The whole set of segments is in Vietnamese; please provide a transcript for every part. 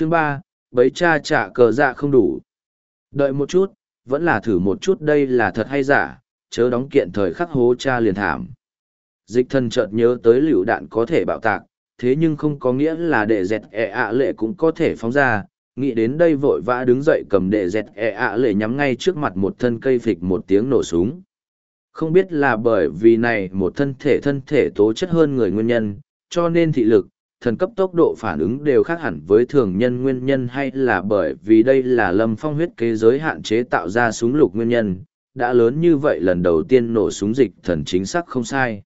Chương ba, bấy cha trả cờ dạ không đủ. Đợi một chút, vẫn là thử một chút đây là thật hay giả, chớ đóng kiện thời khắc hố cha liền thảm. Dịch thần chợt nhớ tới lựu đạn có thể bạo tạc, thế nhưng không có nghĩa là đệ dẹt ẹ ạ lệ cũng có thể phóng ra, nghĩ đến đây vội vã đứng dậy cầm đệ dẹt ẹ ạ lệ nhắm ngay trước mặt một thân cây phịch một tiếng nổ súng. Không biết là bởi vì này một thân thể thân thể tố chất hơn người nguyên nhân, cho nên thị lực, thần cấp tốc độ phản ứng đều khác hẳn với thường nhân nguyên nhân hay là bởi vì đây là lâm phong huyết kế giới hạn chế tạo ra súng lục nguyên nhân, đã lớn như vậy lần đầu tiên nổ súng dịch thần chính xác không sai.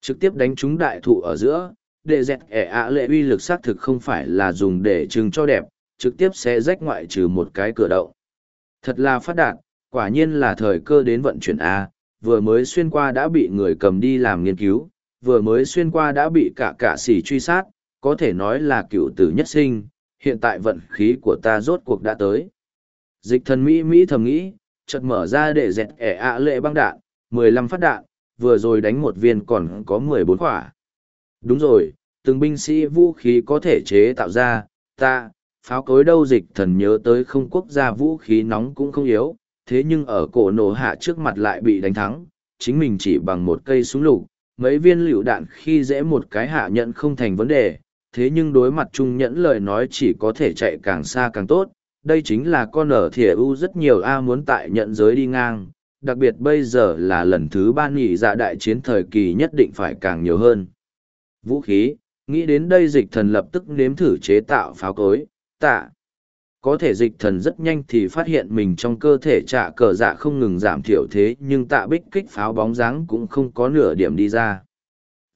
Trực tiếp đánh trúng đại thụ ở giữa, đệ dẹt ẻ ạ lệ uy lực xác thực không phải là dùng để trưng cho đẹp, trực tiếp sẽ rách ngoại trừ một cái cửa động. Thật là phát đạt, quả nhiên là thời cơ đến vận chuyển A, vừa mới xuyên qua đã bị người cầm đi làm nghiên cứu, vừa mới xuyên qua đã bị cả cả sỉ truy sát, có thể nói là cựu tử nhất sinh, hiện tại vận khí của ta rốt cuộc đã tới. Dịch thần Mỹ Mỹ thầm nghĩ, chợt mở ra để dẹt ẻ ạ lệ băng đạn, 15 phát đạn, vừa rồi đánh một viên còn có 14 quả. Đúng rồi, từng binh sĩ vũ khí có thể chế tạo ra, ta, pháo cối đâu dịch thần nhớ tới không quốc gia vũ khí nóng cũng không yếu, thế nhưng ở cổ nổ hạ trước mặt lại bị đánh thắng, chính mình chỉ bằng một cây súng lục, mấy viên lựu đạn khi dễ một cái hạ nhận không thành vấn đề, thế nhưng đối mặt trung nhẫn lời nói chỉ có thể chạy càng xa càng tốt, đây chính là con ở thỉa u rất nhiều A muốn tại nhận giới đi ngang, đặc biệt bây giờ là lần thứ ba nghỉ dạ đại chiến thời kỳ nhất định phải càng nhiều hơn. Vũ khí, nghĩ đến đây dịch thần lập tức nếm thử chế tạo pháo cối, tạ. Có thể dịch thần rất nhanh thì phát hiện mình trong cơ thể trả cờ dạ không ngừng giảm thiểu thế nhưng tạ bích kích pháo bóng dáng cũng không có nửa điểm đi ra.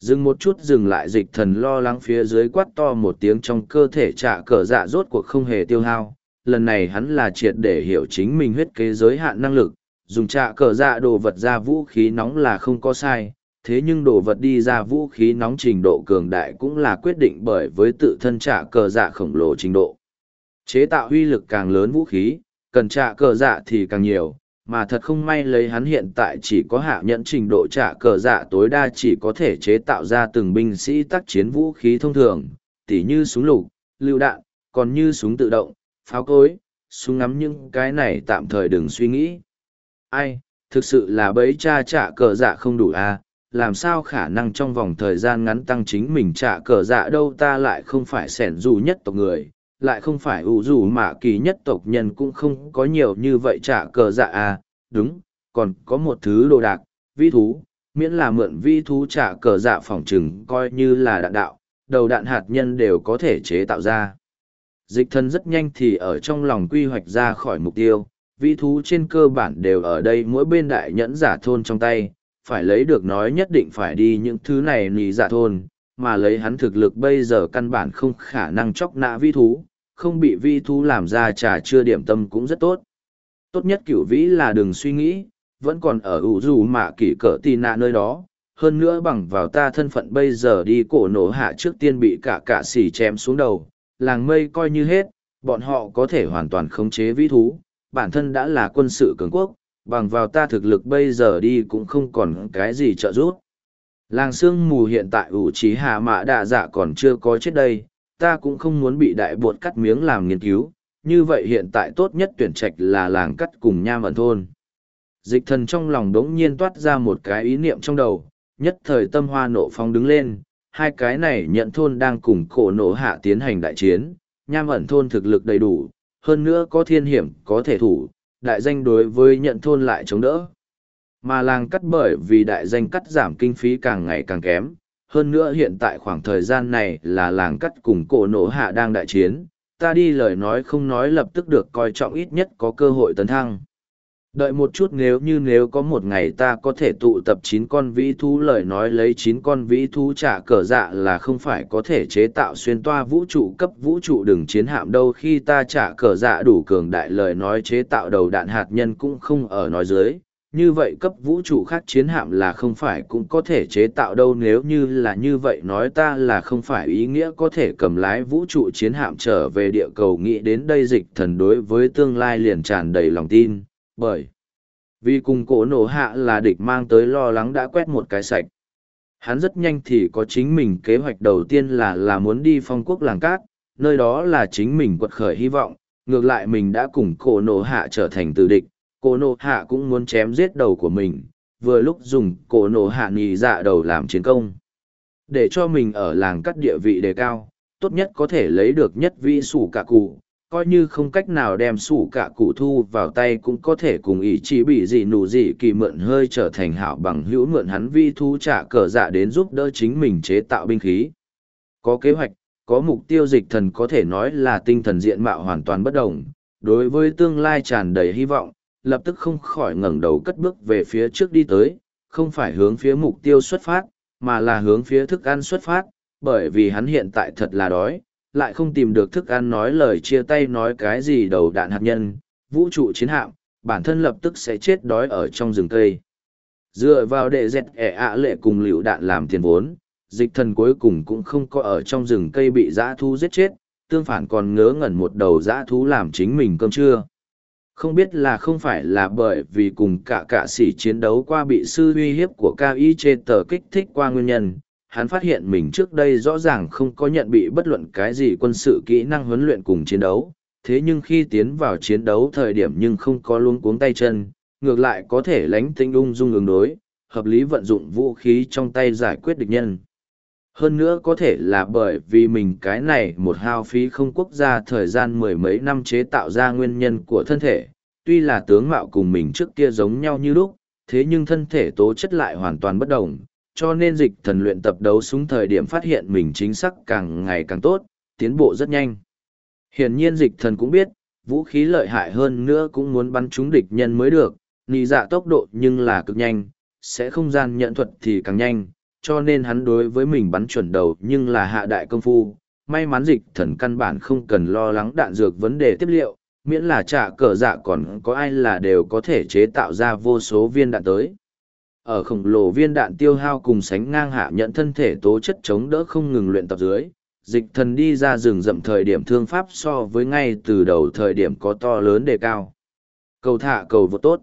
Dừng một chút dừng lại dịch thần lo lắng phía dưới quát to một tiếng trong cơ thể trả cờ dạ rốt cuộc không hề tiêu hao. Lần này hắn là triệt để hiểu chính mình huyết kế giới hạn năng lực, dùng trả cờ dạ đồ vật ra vũ khí nóng là không có sai, thế nhưng đồ vật đi ra vũ khí nóng trình độ cường đại cũng là quyết định bởi với tự thân trả cờ dạ khổng lồ trình độ. Chế tạo huy lực càng lớn vũ khí, cần trả cờ dạ thì càng nhiều, mà thật không may lấy hắn hiện tại chỉ có hạ nhận trình độ trả cờ dạ tối đa chỉ có thể chế tạo ra từng binh sĩ tác chiến vũ khí thông thường, tỉ như súng lục, lưu đạn, còn như súng tự động, pháo cối, súng ngắm những cái này tạm thời đừng suy nghĩ. Ai, thực sự là bấy cha trả cờ dạ không đủ à, làm sao khả năng trong vòng thời gian ngắn tăng chính mình trả cờ dạ đâu ta lại không phải sẻn dù nhất tộc người lại không phải ủ dù mà kỳ nhất tộc nhân cũng không có nhiều như vậy trả cờ dạ à, đúng, còn có một thứ đồ đạc, vi thú, miễn là mượn vi thú trả cờ dạ phòng trừng coi như là đạn đạo, đầu đạn hạt nhân đều có thể chế tạo ra. Dịch thân rất nhanh thì ở trong lòng quy hoạch ra khỏi mục tiêu, vi thú trên cơ bản đều ở đây mỗi bên đại nhẫn giả thôn trong tay, phải lấy được nói nhất định phải đi những thứ này nì giả thôn, mà lấy hắn thực lực bây giờ căn bản không khả năng chóc nã vi thú, không bị vi thú làm ra trà chưa điểm tâm cũng rất tốt. Tốt nhất cửu vĩ là đừng suy nghĩ, vẫn còn ở ủ dù mạ kỷ cỡ tì nạ nơi đó. Hơn nữa bằng vào ta thân phận bây giờ đi cổ nổ hạ trước tiên bị cả cả xỉ chém xuống đầu, làng mây coi như hết, bọn họ có thể hoàn toàn khống chế vĩ thú, bản thân đã là quân sự cường quốc, bằng vào ta thực lực bây giờ đi cũng không còn cái gì trợ giúp. Làng sương mù hiện tại ủ trí hạ mã đạ dạ còn chưa có chết đây, ta cũng không muốn bị đại bột cắt miếng làm nghiên cứu, như vậy hiện tại tốt nhất tuyển trạch là làng cắt cùng nham ẩn thôn. Dịch thần trong lòng đống nhiên toát ra một cái ý niệm trong đầu, nhất thời tâm hoa nộ phong đứng lên, hai cái này nhận thôn đang cùng cổ nổ hạ tiến hành đại chiến, nham ẩn thôn thực lực đầy đủ, hơn nữa có thiên hiểm, có thể thủ, đại danh đối với nhận thôn lại chống đỡ. Mà làng cắt bởi vì đại danh cắt giảm kinh phí càng ngày càng kém, hơn nữa hiện tại khoảng thời gian này là làng cắt cùng cổ nổ hạ đang đại chiến, ta đi lời nói không nói lập tức được coi trọng ít nhất có cơ hội tấn thăng. Đợi một chút nếu như nếu có một ngày ta có thể tụ tập chín con vĩ thú lời nói lấy chín con vĩ thú trả cờ dạ là không phải có thể chế tạo xuyên toa vũ trụ cấp vũ trụ đừng chiến hạm đâu khi ta trả cờ dạ đủ cường đại lời nói chế tạo đầu đạn hạt nhân cũng không ở nói dưới, như vậy cấp vũ trụ khác chiến hạm là không phải cũng có thể chế tạo đâu. Nếu như là như vậy nói ta là không phải ý nghĩa có thể cầm lái vũ trụ chiến hạm trở về địa cầu. Nghĩ đến đây dịch thần đối với tương lai liền tràn đầy lòng tin, bởi vì cùng cổ nổ hạ là địch mang tới lo lắng đã quét một cái sạch. Hắn rất nhanh thì có chính mình kế hoạch đầu tiên là là muốn đi phong quốc làng cát, nơi đó là chính mình quật khởi hy vọng, ngược lại mình đã cùng cổ nổ hạ trở thành từ địch, cô nộ hạ cũng muốn chém giết đầu của mình, vừa lúc dùng cổ nộ hạ nhì dạ đầu làm chiến công. Để cho mình ở làng cắt địa vị đề cao, tốt nhất có thể lấy được nhất vị sủ cả cụ, coi như không cách nào đem sủ cả cụ thu vào tay cũng có thể cùng ý chí bị gì nụ gì kỳ mượn hơi trở thành hảo bằng hữu mượn hắn vi thu trả cờ dạ đến giúp đỡ chính mình chế tạo binh khí. Có kế hoạch, có mục tiêu dịch thần có thể nói là tinh thần diện mạo hoàn toàn bất đồng, đối với tương lai tràn đầy hy vọng, lập tức không khỏi ngẩng đầu cất bước về phía trước đi tới, không phải hướng phía mục tiêu xuất phát, mà là hướng phía thức ăn xuất phát, bởi vì hắn hiện tại thật là đói, lại không tìm được thức ăn nói lời chia tay nói cái gì đầu đạn hạt nhân, vũ trụ chiến hạm, bản thân lập tức sẽ chết đói ở trong rừng cây. Dựa vào đệ dẹt ẻ ạ lệ cùng liều đạn làm tiền vốn, dịch thần cuối cùng cũng không có ở trong rừng cây bị dã thú giết chết, tương phản còn ngớ ngẩn một đầu dã thú làm chính mình cơm trưa. Không biết là không phải là bởi vì cùng cả cả sĩ chiến đấu qua bị sư uy hiếp của cao y trên tờ kích thích qua nguyên nhân, hắn phát hiện mình trước đây rõ ràng không có nhận bị bất luận cái gì quân sự kỹ năng huấn luyện cùng chiến đấu, thế nhưng khi tiến vào chiến đấu thời điểm nhưng không có luống cuống tay chân, ngược lại có thể lánh tinh ung dung ứng đối, hợp lý vận dụng vũ khí trong tay giải quyết địch nhân. Hơn nữa có thể là bởi vì mình cái này một hao phí không quốc gia thời gian mười mấy năm chế tạo ra nguyên nhân của thân thể, tuy là tướng mạo cùng mình trước kia giống nhau như lúc, thế nhưng thân thể tố chất lại hoàn toàn bất đồng, cho nên dịch thần luyện tập đấu súng thời điểm phát hiện mình chính xác càng ngày càng tốt, tiến bộ rất nhanh. Hiển nhiên dịch thần cũng biết, vũ khí lợi hại hơn nữa cũng muốn bắn trúng địch nhân mới được, nì dạ tốc độ nhưng là cực nhanh, sẽ không gian nhận thuật thì càng nhanh, cho nên hắn đối với mình bắn chuẩn đầu nhưng là hạ đại công phu. May mắn dịch thần căn bản không cần lo lắng đạn dược vấn đề tiếp liệu, miễn là trả cờ dạ còn có ai là đều có thể chế tạo ra vô số viên đạn tới. Ở khổng lồ viên đạn tiêu hao cùng sánh ngang hạ nhận thân thể tố chất chống đỡ không ngừng luyện tập dưới, dịch thần đi ra rừng rậm thời điểm thương pháp so với ngay từ đầu thời điểm có to lớn đề cao. Cầu thả cầu vô tốt.